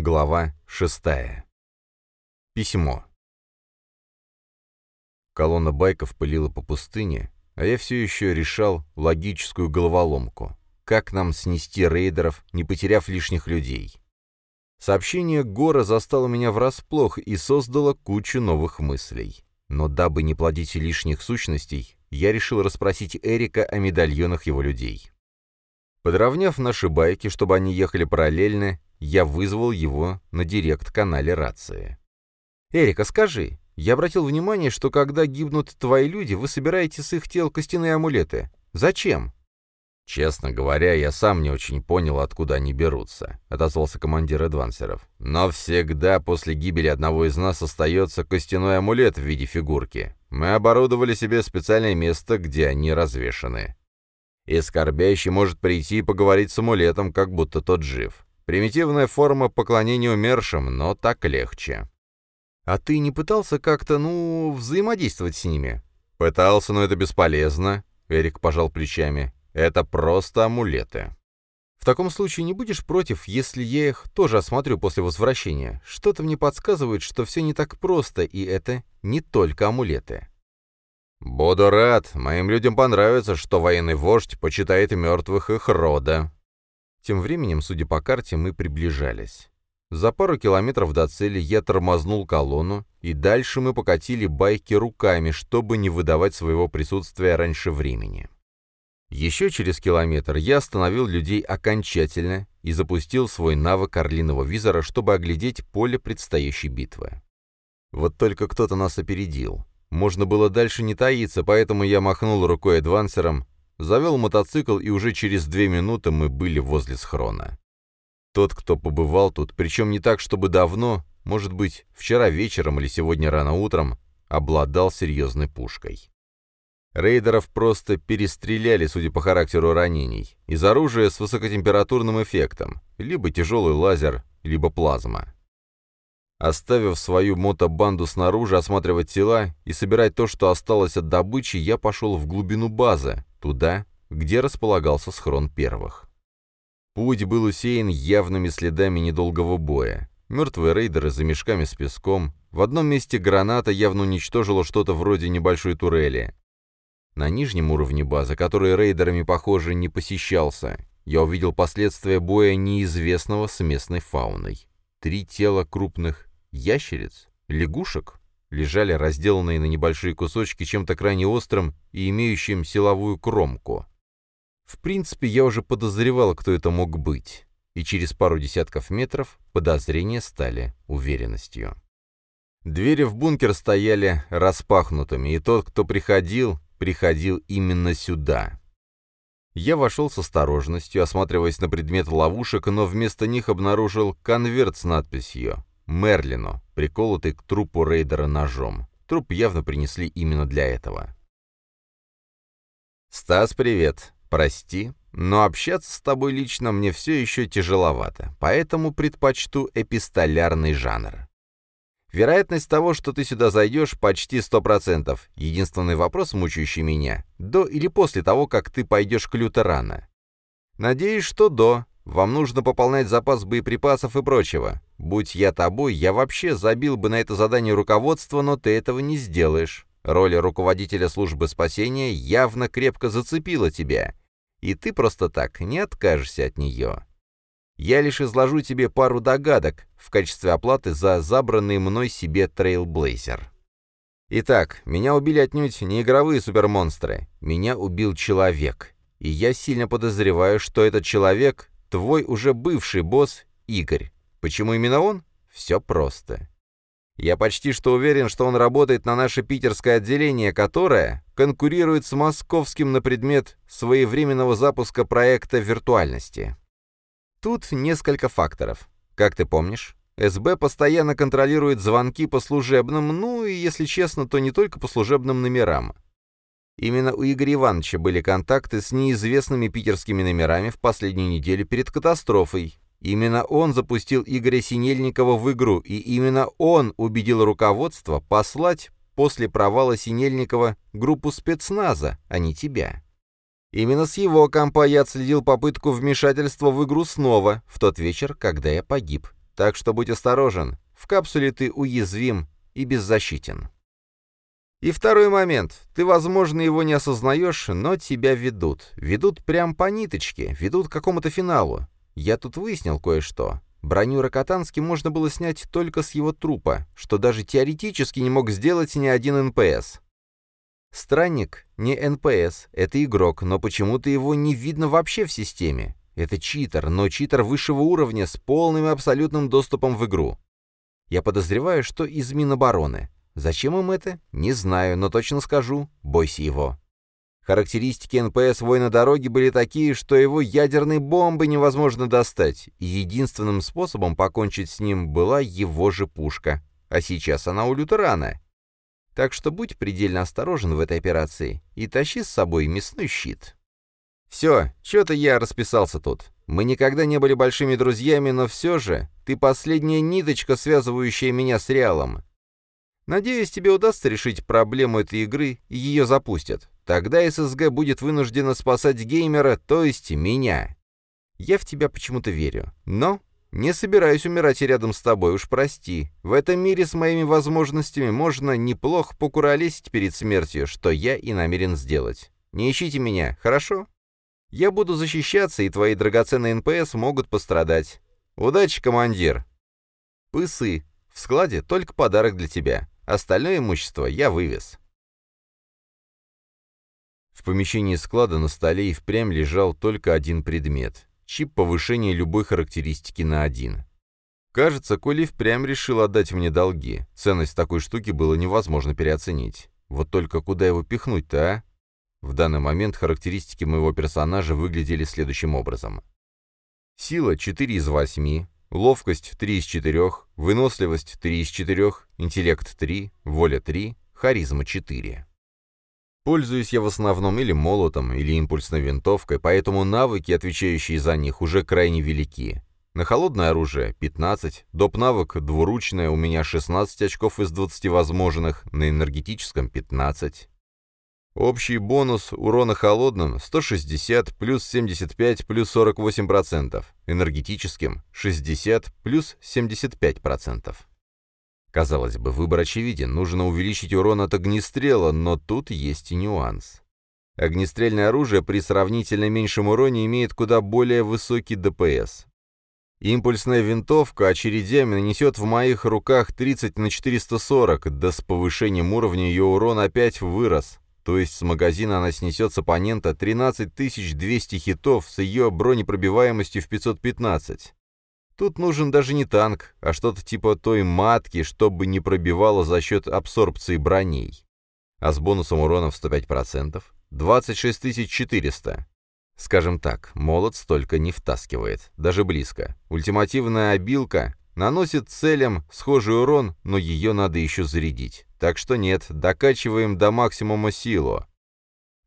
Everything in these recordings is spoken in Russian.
Глава 6. Письмо. Колонна байков пылила по пустыне, а я все еще решал логическую головоломку. Как нам снести рейдеров, не потеряв лишних людей? Сообщение Гора застало меня врасплох и создало кучу новых мыслей. Но дабы не плодить лишних сущностей, я решил расспросить Эрика о медальонах его людей. Подровняв наши байки, чтобы они ехали параллельно, я вызвал его на директ-канале рации. «Эрика, скажи, я обратил внимание, что когда гибнут твои люди, вы собираете с их тел костяные амулеты. Зачем?» «Честно говоря, я сам не очень понял, откуда они берутся», — отозвался командир Эдвансеров. «Но всегда после гибели одного из нас остается костяной амулет в виде фигурки. Мы оборудовали себе специальное место, где они развешаны. И скорбящий может прийти и поговорить с амулетом, как будто тот жив. Примитивная форма поклонения умершим, но так легче. А ты не пытался как-то, ну, взаимодействовать с ними? Пытался, но это бесполезно. Эрик пожал плечами. Это просто амулеты. В таком случае не будешь против, если я их тоже осмотрю после возвращения? Что-то мне подсказывает, что все не так просто, и это не только амулеты. «Буду рад. Моим людям понравится, что военный вождь почитает мертвых их рода». Тем временем, судя по карте, мы приближались. За пару километров до цели я тормознул колонну, и дальше мы покатили байки руками, чтобы не выдавать своего присутствия раньше времени. Еще через километр я остановил людей окончательно и запустил свой навык орлиного визора, чтобы оглядеть поле предстоящей битвы. Вот только кто-то нас опередил. Можно было дальше не таиться, поэтому я махнул рукой адвансером, завел мотоцикл, и уже через две минуты мы были возле схрона. Тот, кто побывал тут, причем не так, чтобы давно, может быть, вчера вечером или сегодня рано утром, обладал серьезной пушкой. Рейдеров просто перестреляли, судя по характеру ранений, из оружия с высокотемпературным эффектом, либо тяжелый лазер, либо плазма. Оставив свою мотобанду снаружи осматривать тела и собирать то, что осталось от добычи, я пошел в глубину базы, туда, где располагался схрон первых. Путь был усеян явными следами недолгого боя. Мертвые рейдеры за мешками с песком. В одном месте граната явно уничтожила что-то вроде небольшой турели. На нижнем уровне базы, который рейдерами, похоже, не посещался, я увидел последствия боя неизвестного с местной фауной. Три тела крупных ящериц, лягушек, лежали разделанные на небольшие кусочки чем-то крайне острым и имеющим силовую кромку. В принципе, я уже подозревал, кто это мог быть, и через пару десятков метров подозрения стали уверенностью. Двери в бункер стояли распахнутыми, и тот, кто приходил, приходил именно сюда. Я вошел с осторожностью, осматриваясь на предмет ловушек, но вместо них обнаружил конверт с надписью Мерлину, приколотый к трупу рейдера ножом. Труп явно принесли именно для этого. «Стас, привет. Прости, но общаться с тобой лично мне все еще тяжеловато, поэтому предпочту эпистолярный жанр. Вероятность того, что ты сюда зайдешь, почти сто процентов. Единственный вопрос, мучающий меня, до или после того, как ты пойдешь к Лютерана. Надеюсь, что до, вам нужно пополнять запас боеприпасов и прочего. Будь я тобой, я вообще забил бы на это задание руководства, но ты этого не сделаешь. Роль руководителя службы спасения явно крепко зацепила тебя, и ты просто так не откажешься от нее. Я лишь изложу тебе пару догадок в качестве оплаты за забранный мной себе трейлблейзер. Итак, меня убили отнюдь не игровые супермонстры, меня убил человек. И я сильно подозреваю, что этот человек Твой уже бывший босс Игорь. Почему именно он? Все просто. Я почти что уверен, что он работает на наше питерское отделение, которое конкурирует с московским на предмет своевременного запуска проекта виртуальности. Тут несколько факторов. Как ты помнишь, СБ постоянно контролирует звонки по служебным, ну и, если честно, то не только по служебным номерам. Именно у Игоря Ивановича были контакты с неизвестными питерскими номерами в последнюю неделю перед катастрофой. Именно он запустил Игоря Синельникова в игру, и именно он убедил руководство послать после провала Синельникова группу спецназа, а не тебя. Именно с его компа я отследил попытку вмешательства в игру снова, в тот вечер, когда я погиб. так что будь осторожен. В капсуле ты уязвим и беззащитен. И второй момент. Ты, возможно, его не осознаешь, но тебя ведут. Ведут прям по ниточке, ведут к какому-то финалу. Я тут выяснил кое-что. Броню Рокотански можно было снять только с его трупа, что даже теоретически не мог сделать ни один НПС. Странник не НПС, это игрок, но почему-то его не видно вообще в системе. Это читер, но читер высшего уровня с полным и абсолютным доступом в игру. Я подозреваю, что из Минобороны. Зачем им это? Не знаю, но точно скажу, бойся его. Характеристики НПС воина дороги были такие, что его ядерной бомбы невозможно достать, и единственным способом покончить с ним была его же пушка. А сейчас она у лютерана. Так что будь предельно осторожен в этой операции и тащи с собой мясной щит. Все, что-то я расписался тут. Мы никогда не были большими друзьями, но все же ты последняя ниточка, связывающая меня с Реалом. Надеюсь, тебе удастся решить проблему этой игры, и ее запустят. Тогда ССГ будет вынуждена спасать геймера, то есть меня. Я в тебя почему-то верю. Но не собираюсь умирать рядом с тобой, уж прости. В этом мире с моими возможностями можно неплохо покуролесить перед смертью, что я и намерен сделать. Не ищите меня, хорошо? Я буду защищаться, и твои драгоценные НПС могут пострадать. Удачи, командир. Пысы. В складе только подарок для тебя. Остальное имущество я вывез. В помещении склада на столе и впрямь лежал только один предмет — чип повышения любой характеристики на один. Кажется, Коли впрямь решил отдать мне долги. Ценность такой штуки было невозможно переоценить. Вот только куда его пихнуть-то, а? В данный момент характеристики моего персонажа выглядели следующим образом. Сила 4 из 8, ловкость 3 из 4, выносливость 3 из 4, интеллект 3, воля 3, харизма 4. Пользуюсь я в основном или молотом, или импульсной винтовкой, поэтому навыки, отвечающие за них, уже крайне велики. На холодное оружие 15, доп. навык двуручное у меня 16 очков из 20 возможных, на энергетическом 15. Общий бонус урона холодным 160 плюс 75 плюс 48%, энергетическим 60 плюс 75%. Казалось бы, выбор очевиден, нужно увеличить урон от огнестрела, но тут есть и нюанс. Огнестрельное оружие при сравнительно меньшем уроне имеет куда более высокий ДПС. Импульсная винтовка очередями нанесет в моих руках 30 на 440, да с повышением уровня ее урон опять вырос, то есть с магазина она снесет с оппонента 13200 хитов с ее бронепробиваемостью в 515. Тут нужен даже не танк, а что-то типа той матки, чтобы не пробивало за счет абсорбции броней. А с бонусом урона в 105% 26400. Скажем так, молот столько не втаскивает, даже близко. Ультимативная обилка наносит целям схожий урон, но ее надо еще зарядить. Так что нет, докачиваем до максимума силу.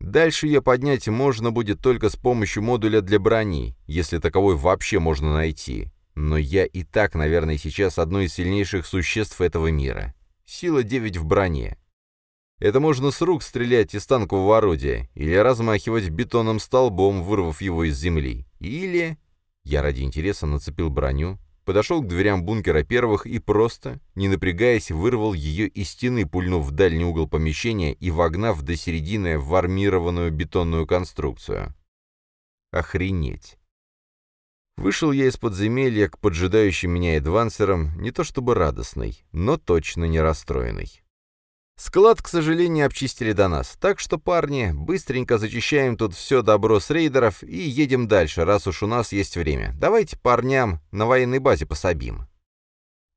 Дальше ее поднять можно будет только с помощью модуля для брони, если таковой вообще можно найти. Но я и так, наверное, сейчас одно из сильнейших существ этого мира. Сила 9 в броне. Это можно с рук стрелять из танкового орудия, или размахивать бетонным столбом, вырвав его из земли. Или... Я ради интереса нацепил броню, подошел к дверям бункера первых и просто, не напрягаясь, вырвал ее из стены, пульнув в дальний угол помещения и вогнав до середины в армированную бетонную конструкцию. Охренеть. Вышел я из подземелья к поджидающим меня эдвансерам не то чтобы радостный, но точно не расстроенный. Склад, к сожалению, обчистили до нас, так что, парни, быстренько зачищаем тут все добро с рейдеров и едем дальше, раз уж у нас есть время. Давайте парням на военной базе пособим.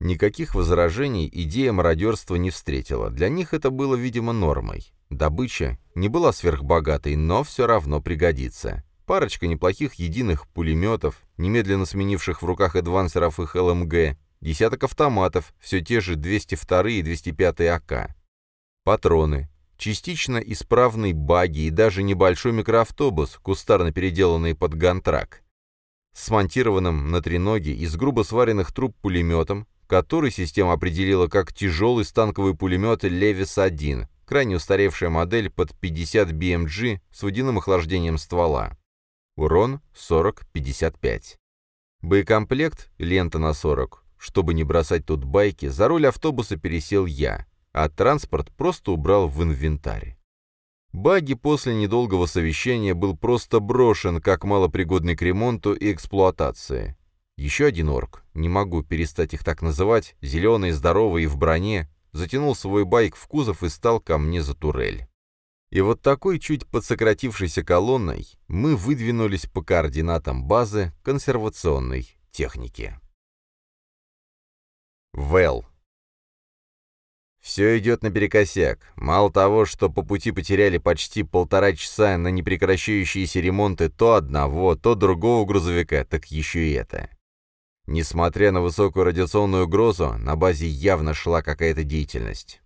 Никаких возражений идея мародерства не встретила. Для них это было, видимо, нормой. Добыча не была сверхбогатой, но все равно пригодится. Парочка неплохих единых пулеметов, немедленно сменивших в руках эдвансеров их ЛМГ, десяток автоматов, все те же 202 и 205 АК патроны, частично исправный баги и даже небольшой микроавтобус, кустарно переделанный под гантрак, смонтированным на треноге из грубо сваренных труб пулеметом, который система определила как тяжелый станковый пулемет «Левис-1», крайне устаревшая модель под 50 BMG с водяным охлаждением ствола. Урон 40-55. Боекомплект, лента на 40, чтобы не бросать тут байки, за руль автобуса пересел я, а транспорт просто убрал в инвентарь. Баги после недолгого совещания был просто брошен, как малопригодный к ремонту и эксплуатации. Еще один орк, не могу перестать их так называть, зеленый, здоровый и в броне, затянул свой байк в кузов и стал ко мне за турель. И вот такой чуть подсократившейся колонной мы выдвинулись по координатам базы консервационной техники. Вэл. Все идет наперекосяк. Мало того, что по пути потеряли почти полтора часа на непрекращающиеся ремонты то одного, то другого грузовика, так еще и это. Несмотря на высокую радиационную угрозу, на базе явно шла какая-то деятельность.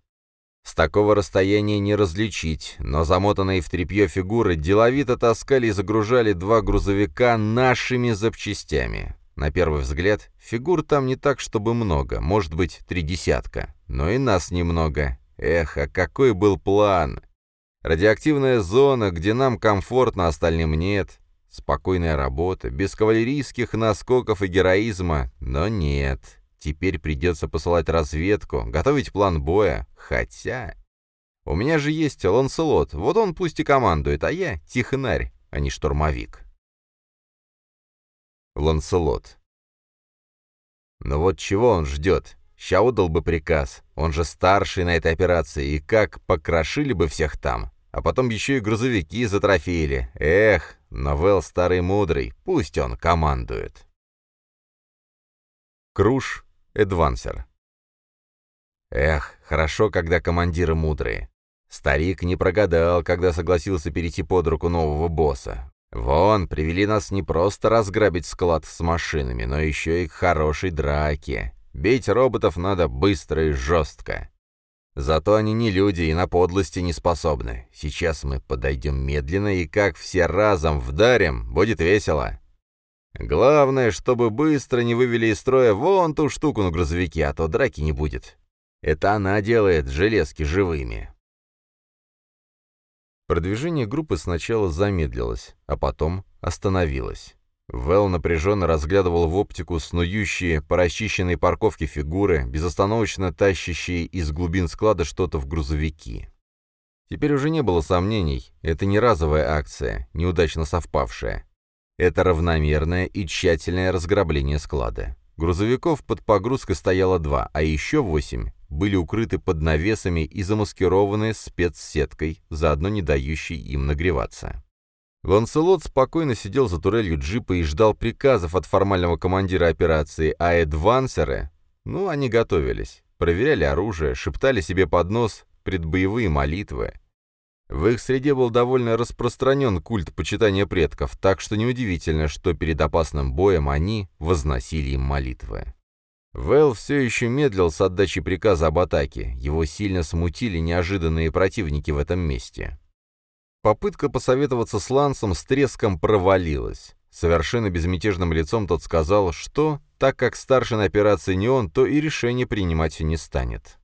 С такого расстояния не различить, но замотанные в тряпье фигуры деловито таскали и загружали два грузовика нашими запчастями. На первый взгляд, фигур там не так, чтобы много, может быть, три десятка, но и нас немного. Эх, а какой был план! Радиоактивная зона, где нам комфортно, остальным нет. Спокойная работа, без кавалерийских наскоков и героизма, но нет. Теперь придется посылать разведку, готовить план боя, хотя... У меня же есть Ланселот, вот он пусть и командует, а я тихонарь, а не штурмовик. Ланселот. Но вот чего он ждет? Ща удал бы приказ, он же старший на этой операции, и как покрошили бы всех там. А потом еще и грузовики затрофеили. Эх, Новелл старый мудрый, пусть он командует. Круш, Эдвансер. Эх, хорошо, когда командиры мудрые. Старик не прогадал, когда согласился перейти под руку нового босса. Вон, привели нас не просто разграбить склад с машинами, но еще и к хорошей драке. Бить роботов надо быстро и жестко. Зато они не люди и на подлости не способны. Сейчас мы подойдем медленно и как все разом вдарим, будет весело. Главное, чтобы быстро не вывели из строя вон ту штуку на грузовике, а то драки не будет. Это она делает железки живыми. Продвижение группы сначала замедлилось, а потом остановилось. Вэл напряженно разглядывал в оптику снующие по расчищенной парковке фигуры, безостановочно тащащие из глубин склада что-то в грузовики. Теперь уже не было сомнений, это не разовая акция, неудачно совпавшая. Это равномерное и тщательное разграбление склада. Грузовиков под погрузкой стояло два, а еще восемь были укрыты под навесами и замаскированы спецсеткой, заодно не дающей им нагреваться. Ланселот спокойно сидел за турелью джипа и ждал приказов от формального командира операции, а эдвансеры, ну, они готовились, проверяли оружие, шептали себе под нос предбоевые молитвы. В их среде был довольно распространен культ почитания предков, так что неудивительно, что перед опасным боем они возносили им молитвы. Вэл все еще медлил с отдачей приказа об атаке, его сильно смутили неожиданные противники в этом месте. Попытка посоветоваться с Лансом с треском провалилась. Совершенно безмятежным лицом тот сказал, что, так как старший на операции не он, то и решение принимать не станет.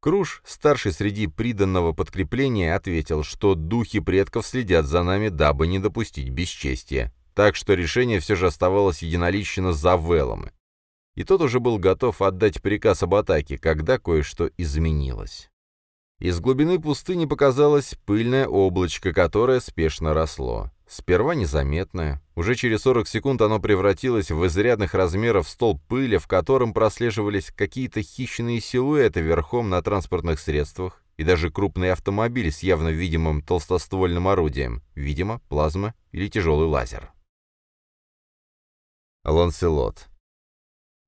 Круш, старший среди приданного подкрепления, ответил, что духи предков следят за нами, дабы не допустить бесчестия, так что решение все же оставалось единолично за Велом, и тот уже был готов отдать приказ об атаке, когда кое-что изменилось. Из глубины пустыни показалось пыльное облачко, которое спешно росло. Сперва незаметное, уже через 40 секунд оно превратилось в изрядных размеров столб пыли, в котором прослеживались какие-то хищные силуэты верхом на транспортных средствах и даже крупный автомобиль с явно видимым толстоствольным орудием, видимо, плазма или тяжелый лазер. Ланселот.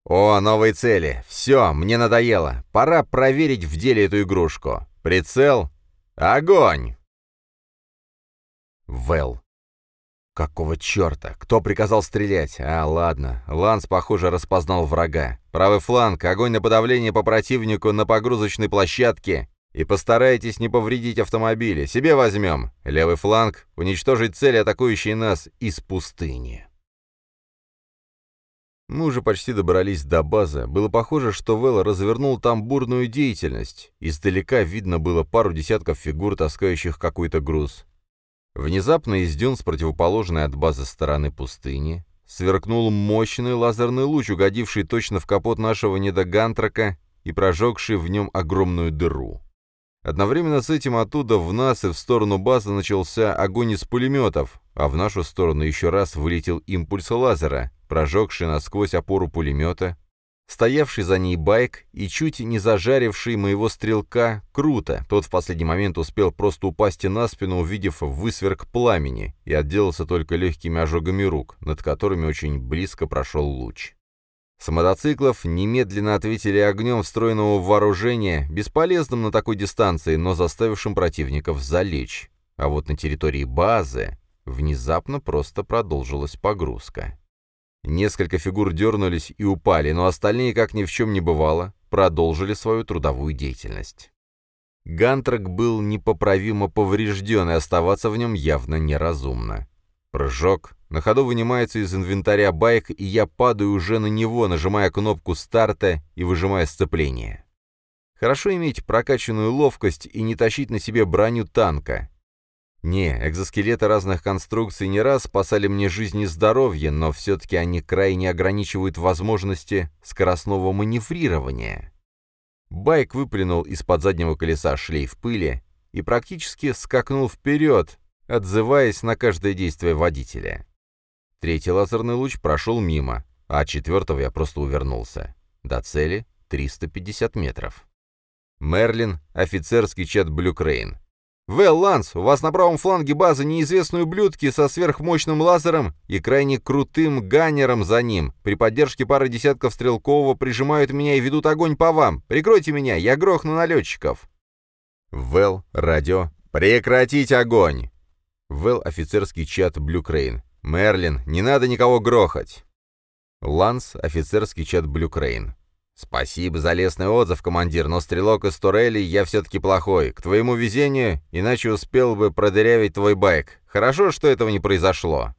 «О, новые цели! Все, мне надоело! Пора проверить в деле эту игрушку! Прицел! Огонь!» Вэл. «Какого черта? Кто приказал стрелять? А, ладно. Ланс, похоже, распознал врага. Правый фланг, огонь на подавление по противнику на погрузочной площадке. И постарайтесь не повредить автомобили. Себе возьмем. Левый фланг, уничтожить цели, атакующие нас из пустыни». Мы уже почти добрались до базы. Было похоже, что Вэлл развернул там бурную деятельность. Издалека видно было пару десятков фигур, таскающих какой-то груз. Внезапно из дюн с противоположной от базы стороны пустыни сверкнул мощный лазерный луч, угодивший точно в капот нашего недогантрака и прожегший в нем огромную дыру. Одновременно с этим оттуда в нас и в сторону базы начался огонь из пулеметов, а в нашу сторону еще раз вылетел импульс лазера, прожегший насквозь опору пулемета, стоявший за ней байк и чуть не зажаривший моего стрелка круто. Тот в последний момент успел просто упасть на спину, увидев высверк пламени, и отделался только легкими ожогами рук, над которыми очень близко прошел луч. С мотоциклов немедленно ответили огнем встроенного вооружения, бесполезным на такой дистанции, но заставившим противников залечь. А вот на территории базы внезапно просто продолжилась погрузка. Несколько фигур дернулись и упали, но остальные, как ни в чем не бывало, продолжили свою трудовую деятельность. Гантрак был непоправимо поврежден, и оставаться в нем явно неразумно. Прыжок, на ходу вынимается из инвентаря байк, и я падаю уже на него, нажимая кнопку старта и выжимая сцепление. Хорошо иметь прокачанную ловкость и не тащить на себе броню танка. Не, экзоскелеты разных конструкций не раз спасали мне жизнь и здоровье, но все-таки они крайне ограничивают возможности скоростного маневрирования. Байк выплюнул из-под заднего колеса шлейф пыли и практически скакнул вперед, отзываясь на каждое действие водителя. Третий лазерный луч прошел мимо, от четвертого я просто увернулся. До цели 350 метров. Мерлин, офицерский чат Блюкрейн. «Вэл, Ланс, у вас на правом фланге базы неизвестные ублюдки со сверхмощным лазером и крайне крутым ганнером за ним. При поддержке пары десятков стрелкового прижимают меня и ведут огонь по вам. Прикройте меня, я грохну налетчиков». Вэл, радио. «Прекратить огонь!» Вэл, офицерский чат Блюкрейн. «Мерлин, не надо никого грохать!» Ланс, офицерский чат Блюкрейн. «Спасибо за лестный отзыв, командир, но стрелок из турелей я все-таки плохой. К твоему везению, иначе успел бы продырявить твой байк. Хорошо, что этого не произошло».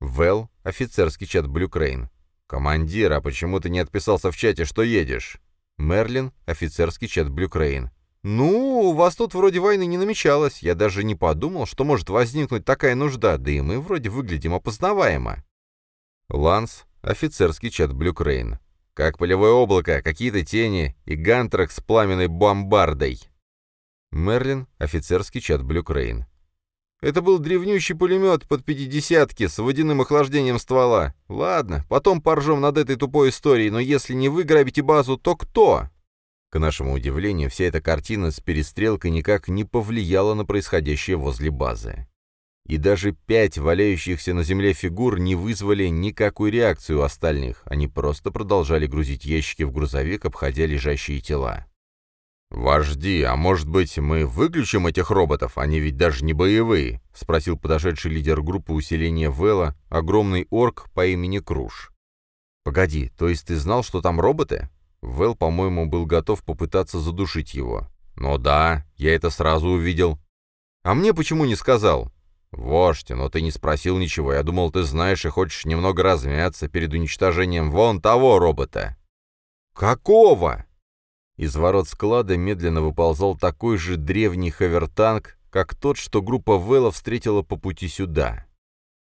Вэл, офицерский чат Блюкрейн. «Командир, а почему ты не отписался в чате, что едешь?» Мерлин, офицерский чат Блюкрейн. «Ну, у вас тут вроде войны не намечалось. Я даже не подумал, что может возникнуть такая нужда, да и мы вроде выглядим опознаваемо». Ланс, офицерский чат Блюкрейн. «Как пылевое облако, какие-то тени и гантрак с пламенной бомбардой». Мерлин, офицерский чат Блюкрейн. Это был древнющий пулемет под пятидесятки с водяным охлаждением ствола. Ладно, потом поржем над этой тупой историей, но если не вы грабите базу, то кто? К нашему удивлению, вся эта картина с перестрелкой никак не повлияла на происходящее возле базы. И даже пять валяющихся на земле фигур не вызвали никакой реакции у остальных, они просто продолжали грузить ящики в грузовик, обходя лежащие тела. «Вожди, а может быть, мы выключим этих роботов? Они ведь даже не боевые», — спросил подошедший лидер группы усиления Вэлла, огромный орк по имени Круш. «Погоди, то есть ты знал, что там роботы?» Вэл, по-моему, был готов попытаться задушить его. «Ну да, я это сразу увидел». «А мне почему не сказал?» «Вождь, но ты не спросил ничего. Я думал, ты знаешь и хочешь немного размяться перед уничтожением вон того робота». «Какого?» Из ворот склада медленно выползал такой же древний хавертанк, как тот, что группа Вэлла встретила по пути сюда.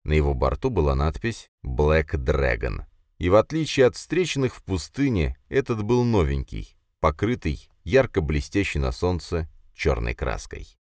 На его борту была надпись «Black Dragon». И в отличие от встреченных в пустыне, этот был новенький, покрытый, ярко блестящий на солнце черной краской.